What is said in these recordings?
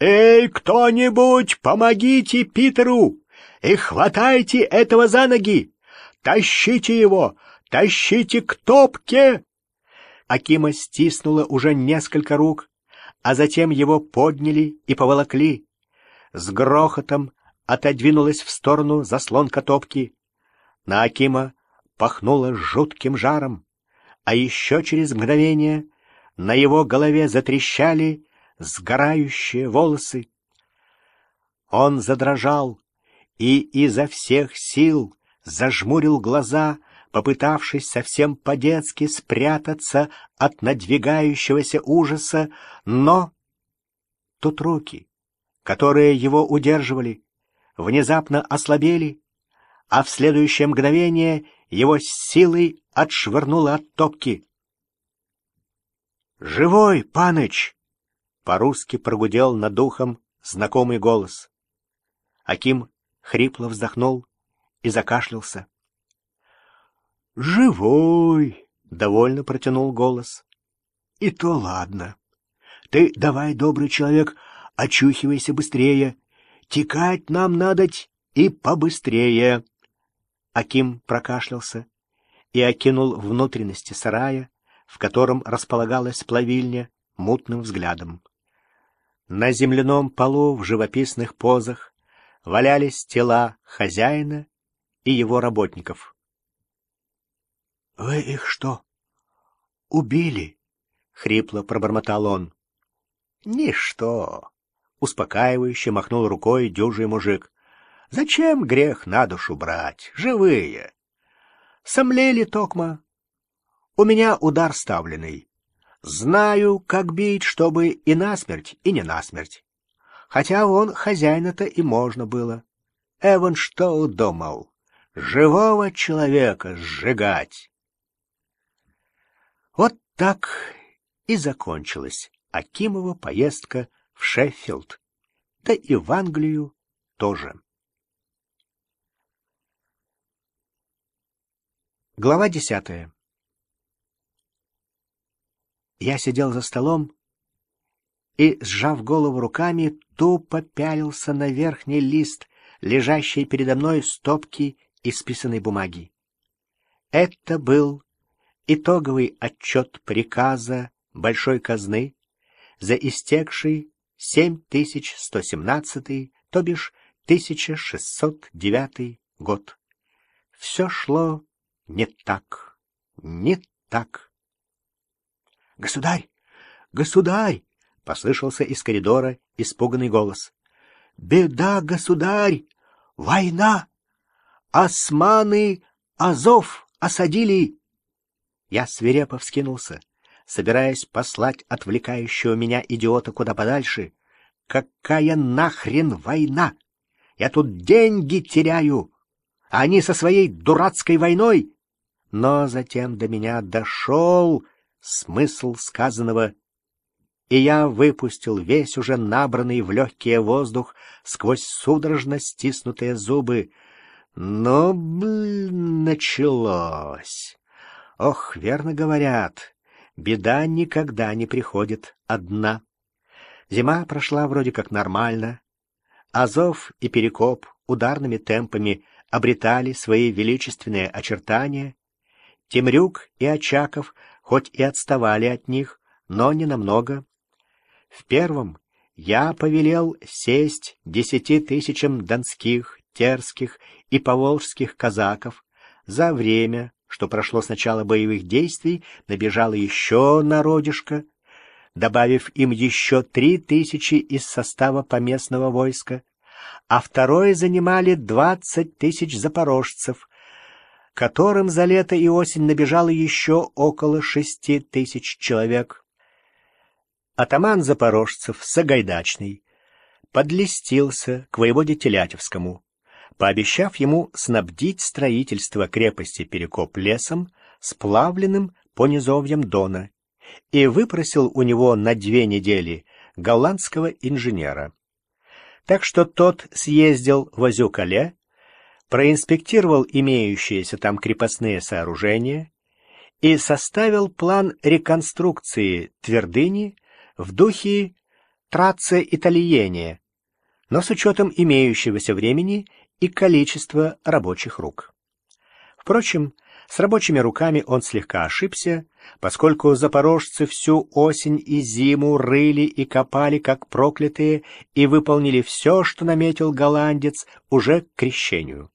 «Эй, кто-нибудь, помогите Питеру и хватайте этого за ноги! Тащите его! Тащите к топке!» Акима стиснула уже несколько рук, а затем его подняли и поволокли. С грохотом отодвинулась в сторону заслонка топки. На Акима пахнуло жутким жаром, а еще через мгновение на его голове затрещали сгорающие волосы. Он задрожал и изо всех сил зажмурил глаза, попытавшись совсем по-детски спрятаться от надвигающегося ужаса, но тут руки, которые его удерживали, внезапно ослабели, а в следующее мгновение его силой отшвырнуло от топки. «Живой, паныч!» По-русски прогудел над духом знакомый голос. Аким хрипло вздохнул и закашлялся. «Живой!» — довольно протянул голос. «И то ладно. Ты давай, добрый человек, очухивайся быстрее. Текать нам надоть и побыстрее!» Аким прокашлялся и окинул внутренности сарая, в котором располагалась плавильня, мутным взглядом. На земляном полу в живописных позах валялись тела хозяина и его работников. — Вы их что, убили? — хрипло пробормотал он. — Ничто! — успокаивающе махнул рукой дюжий мужик. — Зачем грех на душу брать? Живые! Сомлели, Токма. У меня удар ставленный. Знаю, как бить, чтобы и насмерть, и не насмерть. Хотя вон хозяина-то и можно было. Эван что удумал? Живого человека сжигать. Вот так и закончилась Акимова поездка в Шеффилд, да и в Англию тоже. Глава десятая я сидел за столом и, сжав голову руками, тупо пялился на верхний лист, лежащий передо мной стопки исписанной бумаги. Это был итоговый отчет приказа Большой казны за истекший 7117, то бишь 1609 год. Все шло не так, не так. «Государь! Государь!» — послышался из коридора испуганный голос. «Беда, государь! Война! Османы Азов осадили!» Я свирепо вскинулся, собираясь послать отвлекающего меня идиота куда подальше. «Какая нахрен война? Я тут деньги теряю, а они со своей дурацкой войной!» Но затем до меня дошел смысл сказанного, и я выпустил весь уже набранный в легкий воздух сквозь судорожно стиснутые зубы. Но, блин, началось. Ох, верно говорят, беда никогда не приходит одна. Зима прошла вроде как нормально. Азов и Перекоп ударными темпами обретали свои величественные очертания. Темрюк и Очаков — хоть и отставали от них, но не намного. В первом я повелел сесть десяти тысячам донских, терских и поволжских казаков. За время, что прошло с начала боевых действий, набежало еще народишко, добавив им еще три тысячи из состава поместного войска, а второе занимали двадцать тысяч запорожцев, которым за лето и осень набежало еще около шести тысяч человек. Атаман запорожцев Сагайдачный подлестился к воеводе Телятевскому, пообещав ему снабдить строительство крепости Перекоп лесом, сплавленным по низовьям Дона, и выпросил у него на две недели голландского инженера. Так что тот съездил в Азюкале проинспектировал имеющиеся там крепостные сооружения и составил план реконструкции твердыни в духе траце итальене, но с учетом имеющегося времени и количества рабочих рук. Впрочем, с рабочими руками он слегка ошибся, поскольку запорожцы всю осень и зиму рыли и копали, как проклятые, и выполнили все, что наметил голландец, уже к крещению.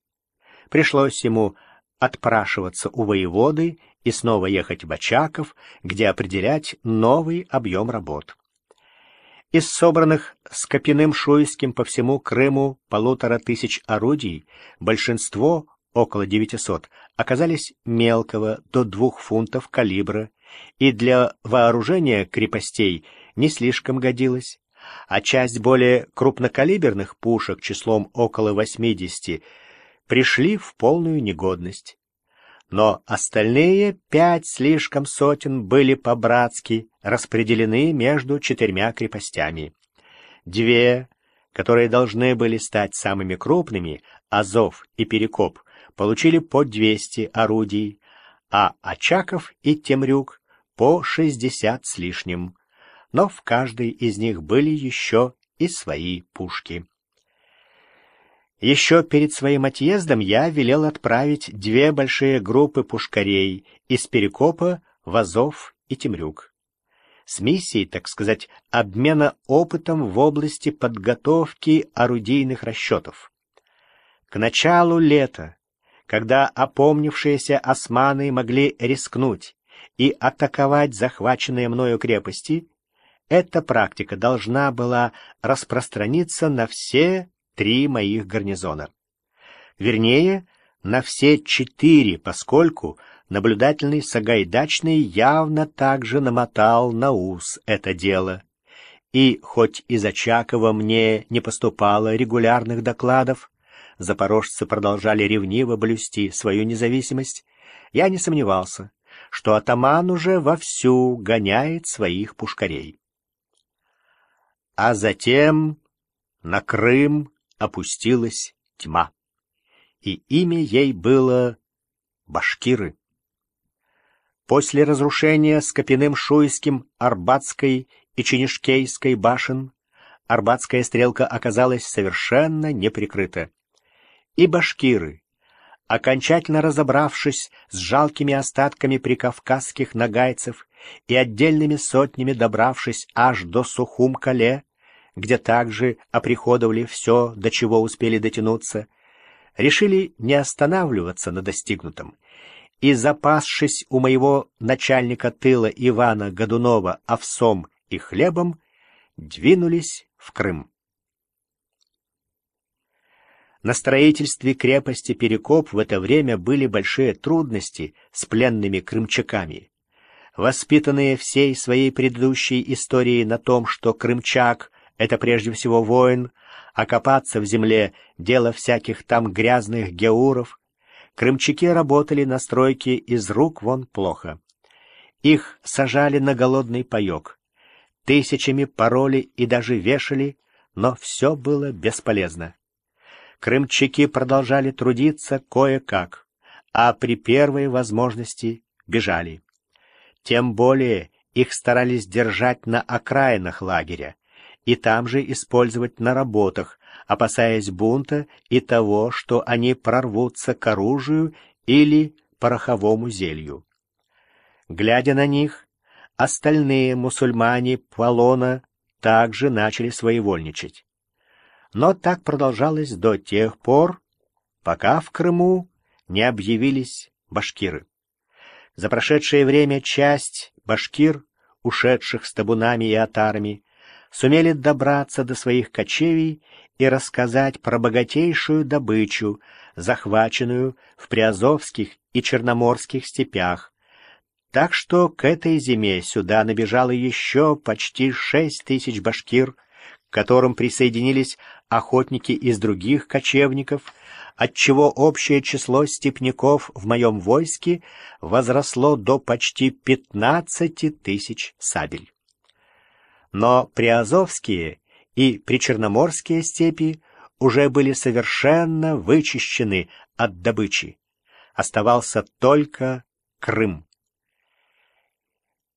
Пришлось ему отпрашиваться у воеводы и снова ехать в Очаков, где определять новый объем работ. Из собранных с Копиным Шуйским по всему Крыму полутора тысяч орудий большинство около 900, оказались мелкого до двух фунтов калибра и для вооружения крепостей не слишком годилось, а часть более крупнокалиберных пушек числом около 80 пришли в полную негодность. Но остальные пять слишком сотен были по-братски распределены между четырьмя крепостями. Две, которые должны были стать самыми крупными, Азов и Перекоп, получили по 200 орудий, а Очаков и Темрюк по 60 с лишним. Но в каждой из них были еще и свои пушки. Еще перед своим отъездом я велел отправить две большие группы пушкарей из Перекопа в Азов и Темрюк. С миссией, так сказать, обмена опытом в области подготовки орудийных расчетов. К началу лета когда опомнившиеся османы могли рискнуть и атаковать захваченные мною крепости, эта практика должна была распространиться на все три моих гарнизона. Вернее, на все четыре, поскольку наблюдательный Сагайдачный явно также намотал на ус это дело. И хоть из Очакова мне не поступало регулярных докладов, запорожцы продолжали ревниво блюсти свою независимость, я не сомневался, что атаман уже вовсю гоняет своих пушкарей. А затем на Крым опустилась тьма, и имя ей было Башкиры. После разрушения с Копиным Шуйским Арбатской и Ченишкейской башен Арбатская стрелка оказалась совершенно неприкрыта и башкиры, окончательно разобравшись с жалкими остатками прикавказских нагайцев и отдельными сотнями добравшись аж до Сухум-Кале, где также оприходовали все, до чего успели дотянуться, решили не останавливаться на достигнутом и, запасшись у моего начальника тыла Ивана Годунова овсом и хлебом, двинулись в Крым. На строительстве крепости Перекоп в это время были большие трудности с пленными крымчаками. Воспитанные всей своей предыдущей историей на том, что крымчак — это прежде всего воин, а копаться в земле — дело всяких там грязных геуров, крымчаки работали на стройке из рук вон плохо. Их сажали на голодный паек, тысячами пороли и даже вешали, но все было бесполезно крымчаки продолжали трудиться кое-как, а при первой возможности бежали. Тем более их старались держать на окраинах лагеря и там же использовать на работах, опасаясь бунта и того, что они прорвутся к оружию или пороховому зелью. Глядя на них, остальные мусульмане Палона также начали своевольничать. Но так продолжалось до тех пор, пока в Крыму не объявились башкиры. За прошедшее время часть башкир, ушедших с табунами и отарами, сумели добраться до своих кочевий и рассказать про богатейшую добычу, захваченную в Приазовских и Черноморских степях. Так что к этой зиме сюда набежало еще почти шесть тысяч башкир, к которым присоединились охотники из других кочевников, отчего общее число степняков в моем войске возросло до почти пятнадцати тысяч сабель. Но приазовские и причерноморские степи уже были совершенно вычищены от добычи. Оставался только Крым.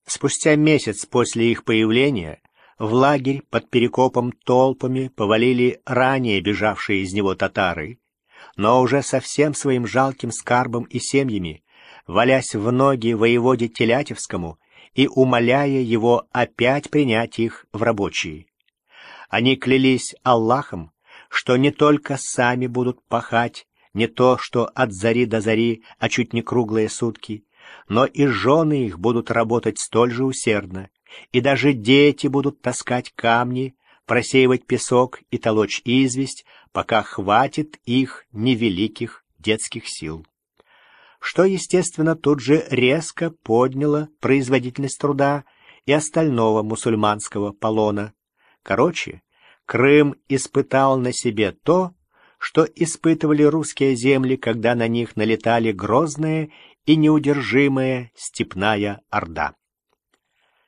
Спустя месяц после их появления В лагерь под Перекопом толпами повалили ранее бежавшие из него татары, но уже совсем своим жалким скарбом и семьями, валясь в ноги воеводе Телятевскому и умоляя его опять принять их в рабочие. Они клялись Аллахом, что не только сами будут пахать, не то что от зари до зари, а чуть не круглые сутки, но и жены их будут работать столь же усердно, и даже дети будут таскать камни, просеивать песок и толочь известь, пока хватит их невеликих детских сил. Что, естественно, тут же резко подняло производительность труда и остального мусульманского полона. Короче, Крым испытал на себе то, что испытывали русские земли, когда на них налетали грозная и неудержимая степная орда.